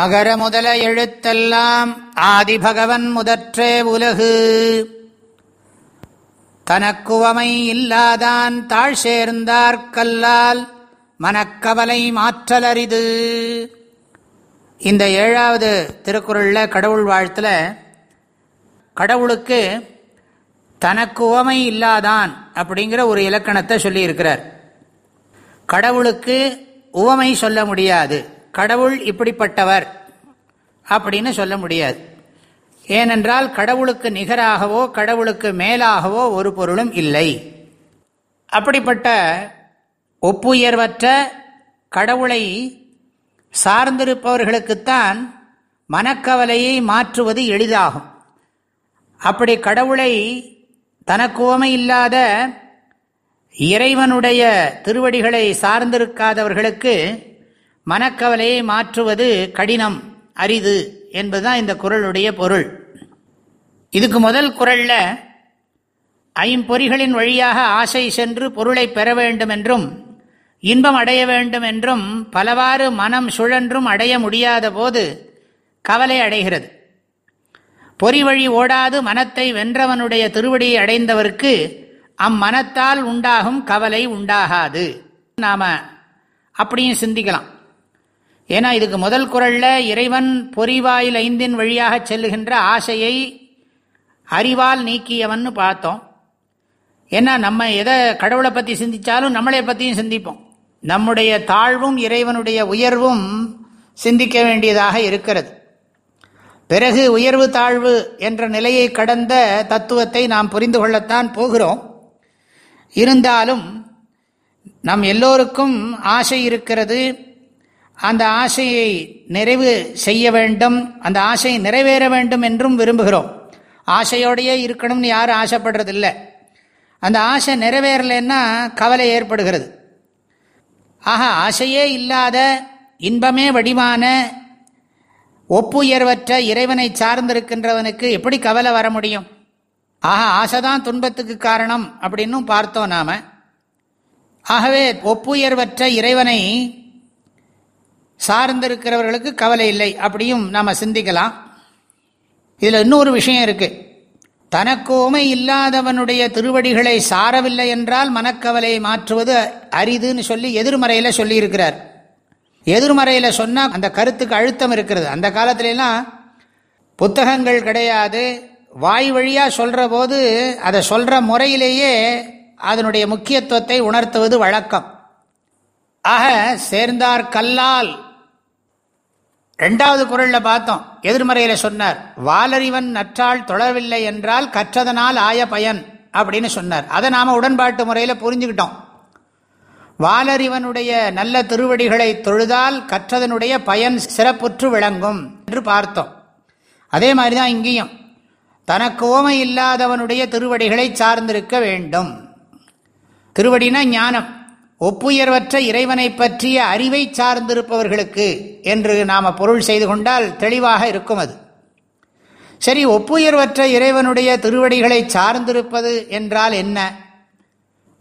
அகர முதல எழுத்தெல்லாம் ஆதிபகவன் முதற்றே உலகு. தனக்குவமை இல்லாதான் தாழ் சேர்ந்தார்கல்லால் மனக்கவலை மாற்றலரிது. இந்த ஏழாவது திருக்குறளில் கடவுள் வாழ்த்துல கடவுளுக்கு தனக்கு உவமை இல்லாதான் அப்படிங்கிற ஒரு இலக்கணத்தை சொல்லியிருக்கிறார். கடவுளுக்கு உவமை சொல்ல முடியாது. கடவுள் இப்படிப்பட்டவர் அப்படின்னு சொல்ல முடியாது. ஏனென்றால் கடவுளுக்கு நிகராகவோ கடவுளுக்கு மேலாகவோ ஒரு பொருளும் இல்லை. அப்படிப்பட்ட ஒப்புயர்வற்ற கடவுளை சார்ந்திருப்பவர்களுக்குத்தான் மனக்கவலையை மாற்றுவது எளிதாகும். அப்படி கடவுளை தனக்குவமை இல்லாத இறைவனுடைய திருவடிகளை சார்ந்திருக்காதவர்களுக்கு மனக்கவலையை மாற்றுவது கடினம் அரிது என்பதுதான் இந்த குரலுடைய பொருள். இதுக்கு முதல் குரல்ல ஐம்பொறிகளின் வழியாக ஆசை சென்று பொருளை பெற வேண்டும் என்றும் இன்பம் அடைய வேண்டும் என்றும் பலவாறு மனம் சுழன்றும் அடைய முடியாத போது கவலை அடைகிறது. பொறி வழி ஓடாது மனத்தை வென்றவனுடைய திருவடியை அடைந்தவருக்கு அம்மனத்தால் உண்டாகும் கவலை உண்டாகாது. நாம அப்படியும் சிந்திக்கலாம். ஏன்னா இதுக்கு முதல் குரல்ல இறைவன் பொறிவாயில் ஐந்தின் வழியாக செல்லுகின்ற ஆசையை அறிவால் நீக்கியவன் பார்த்தோம். ஏன்னா நம்ம எதை கடவுளை பற்றி சிந்தித்தாலும் நம்மளை பற்றியும் சிந்திப்போம். நம்முடைய தாழ்வும் இறைவனுடைய உயர்வும் சிந்திக்க வேண்டியதாக இருக்கிறது. பிறகு உயர்வு தாழ்வு என்ற நிலையை கடந்த தத்துவத்தை நாம் புரிந்து கொள்ளத்தான் போகிறோம். இருந்தாலும் நம் எல்லோருக்கும் ஆசை இருக்கிறது. அந்த ஆசையை நிறைவு செய்ய வேண்டும் அந்த ஆசை நிறைவேற வேண்டும் என்றும் விரும்புகிறோம். ஆசையோடையே இருக்கணும்னு யாரும் ஆசைப்படுறதில்லை. அந்த ஆசை நிறைவேறலைன்னா கவலை ஏற்படுகிறது. ஆக ஆசையே இல்லாத இன்பமே வடிவான ஒப்புயர்வற்ற இறைவனை சார்ந்திருக்கின்றவனுக்கு எப்படி கவலை வர முடியும்? ஆக ஆசைதான் துன்பத்துக்கு காரணம் அப்படின்னும் பார்த்தோம் நாம். ஆகவே ஒப்புயர்வற்ற இறைவனை சார்ந்திருக்கிறவர்களுக்கு கவலை இல்லை அப்படியும் நாம் சிந்திக்கலாம். இதில் இன்னொரு விஷயம் இருக்குது தனக்கோமை இல்லாதவனுடைய திருவடிகளை சாரவில்லை என்றால் மனக்கவலை மாற்றுவது அரிதுன்னு சொல்லி எதிர்மறையில் சொல்லியிருக்கிறார். எதிர்மறையில் சொன்னால் அந்த கருத்துக்கு அழுத்தம் இருக்கிறது. அந்த காலத்துலலாம் புத்தகங்கள் கிடையாது. வாய் வழியாக சொல்கிற போது அதை சொல்கிற முறையிலேயே அதனுடைய முக்கியத்துவத்தை உணர்த்துவது வழக்கம். ஆக சேர்ந்தார் கல்லால் ரெண்டாவது குரலில் பார்த்தோம். எதிர்மறையில் சொன்னார் வாலறிவன் நற்றால் தொழவில்லை என்றால் கற்றதனால் ஆய பயன் அப்படின்னு சொன்னார். அதை நாம் உடன்பாட்டு முறையில் புரிஞ்சுக்கிட்டோம். வாலறிவனுடைய நல்ல திருவடிகளை தொழுதால் கற்றதனுடைய பயன் சிறப்புற்று விளங்கும் என்று பார்த்தோம். அதே மாதிரி தான் இங்கேயும். தனக்கு ஓமை இல்லாதவனுடைய திருவடிகளை சார்ந்திருக்க வேண்டும். திருவடினா ஞானம். ஒப்புயர்வற்ற இறைவனை பற்றிய அறிவை சார்ந்திருப்பவர்களுக்கு என்று நாம் பொருள் செய்து கொண்டால் தெளிவாக இருக்கும் அது. சரி ஒப்புயர்வற்ற இறைவனுடைய திருவடிகளை சார்ந்திருப்பது என்றால் என்ன?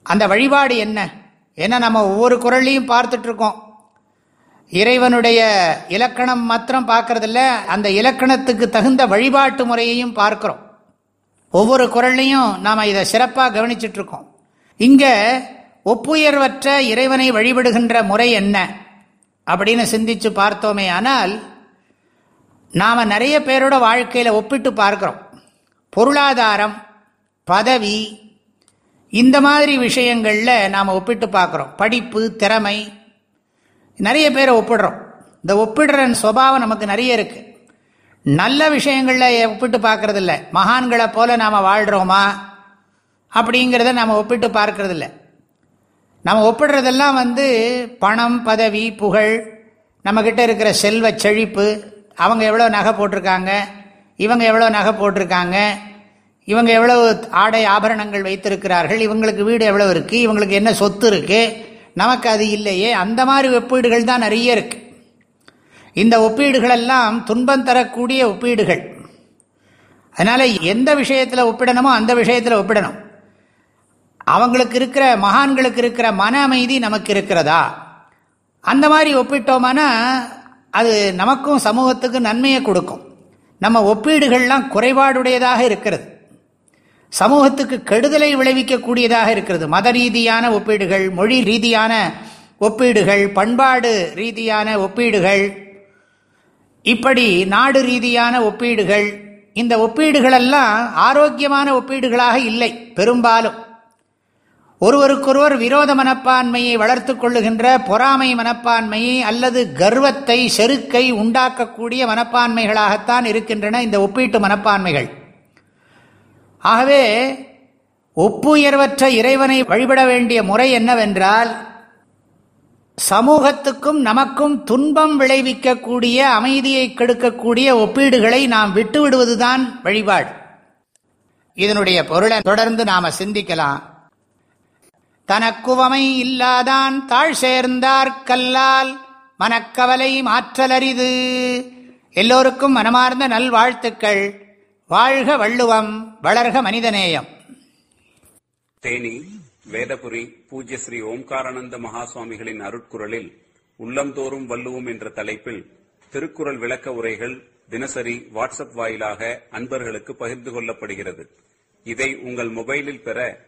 அந்த வழிபாடு என்ன? ஏன்னா நம்ம ஒவ்வொரு குரல்லையும் பார்த்துட்ருக்கோம். இறைவனுடைய இலக்கணம் மாத்திரம் பார்க்கறதில்ல அந்த இலக்கணத்துக்கு தகுந்த வழிபாட்டு முறையையும் பார்க்குறோம். ஒவ்வொரு குரல்லையும் நாம் இதை சிறப்பாக கவனிச்சிட்ருக்கோம். இங்கே ஒப்புயர்வற்ற இறைவனை வழிபடுகின்ற முறை என்ன? அப்படின்னு சிந்திச்சு பார்த்தோமே ஆனால் நாம் நிறைய பேரோட வாழ்க்கையில் ஒப்பிட்டு பார்க்குறோம். பொருளாதாரம் பதவி இந்த மாதிரி விஷயங்களில் நாம் ஒப்பிட்டு பார்க்குறோம். படிப்பு திறமை நிறைய பேரை ஒப்பிடுறோம். இந்த ஒப்பிடுற சுவாவம் நமக்கு நிறைய இருக்குது நல்ல விஷயங்களில் ஒப்பிட்டு பார்க்கறதில்ல. மகான்களை போல் நாம் வாழ்கிறோமா அப்படிங்கிறத நாம் ஒப்பிட்டு பார்க்கறதில்லை. நம்ம ஒப்பிடுறதெல்லாம் வந்து பணம் பதவி புகழ் நம்மக்கிட்ட இருக்கிற செல்வ செழிப்பு அவங்க எவ்வளோ நகை போட்டிருக்காங்க இவங்க எவ்வளோ நகை போட்டிருக்காங்க இவங்க எவ்வளோ ஆடை ஆபரணங்கள் வைத்திருக்கிறார்கள் இவங்களுக்கு வீடு எவ்வளோ இருக்குது இவங்களுக்கு என்ன சொத்து இருக்குது நமக்கு அது இல்லையே அந்த மாதிரி ஒப்பீடுகள் தான் நிறைய இருக்குது இந்த ஒப்பீடுகளெல்லாம் துன்பம் தரக்கூடிய ஒப்பீடுகள். அதனால் எந்த விஷயத்தில் ஒப்பிடணுமோ அந்த விஷயத்தில் ஒப்பிடணும். அவங்களுக்கு இருக்கிற மகான்களுக்கு இருக்கிற மன அமைதி நமக்கு இருக்கிறதா? அந்த மாதிரி ஒப்பிட்டோம்னா அது நமக்கும் சமூகத்துக்கு நன்மையை கொடுக்கும். நம்ம ஒப்பீடுகள்லாம் குறைபாடுடையதாக இருக்கிறது. சமூகத்துக்கு கெடுதலை விளைவிக்கக்கூடியதாக இருக்கிறது. மத ரீதியான ஒப்பீடுகள் மொழி ரீதியான ஒப்பீடுகள் பண்பாடு ரீதியான ஒப்பீடுகள் இப்படி நாடு ரீதியான ஒப்பீடுகள் இந்த ஒப்பீடுகளெல்லாம் ஆரோக்கியமான ஒப்பீடுகளாக இல்லை பெரும்பாலும். ஒருவருக்கொருவர் விரோத மனப்பான்மையை வளர்த்து கொள்ளுகின்ற பொறாமை மனப்பான்மையை அல்லது கர்வத்தை செருக்கை உண்டாக்கக்கூடிய மனப்பான்மைகளாகத்தான் இருக்கின்றன இந்த ஒப்பீட்டு மனப்பான்மைகள். ஆகவே ஒப்புயர்வற்ற இறைவனை வழிபட வேண்டிய முறை என்னவென்றால் சமூகத்துக்கும் நமக்கும் துன்பம் விளைவிக்கக்கூடிய அமைதியை கெடுக்கக்கூடிய ஒப்பீடுகளை நாம் விட்டுவிடுவதுதான் வழிபாடு. இதனுடைய பொருளை தொடர்ந்து நாம சிந்திக்கலாம். தனக்குவமை இல்லாதான் தாழ் சேர்ந்தார்கல்லால் மனக்கவலை மாற்றலரிது. எல்லோருக்கும் மனமார்ந்த நல்வாழ்த்துக்கள். வாழ்க வள்ளுவம் வளர்க மனிதநேயம். தேனி வேதபுரி பூஜ்ய ஸ்ரீ ஓம்காரானந்த மகாசுவாமிகளின் அருட்குரலில் உள்ளந்தோறும் வள்ளுவோம் என்ற தலைப்பில் திருக்குறள் விளக்க உரைகள் தினசரி வாட்ஸ்அப் வாயிலாக அன்பர்களுக்கு பகிர்ந்து கொள்ளப்படுகிறது. இதை உங்கள் மொபைலில் பெற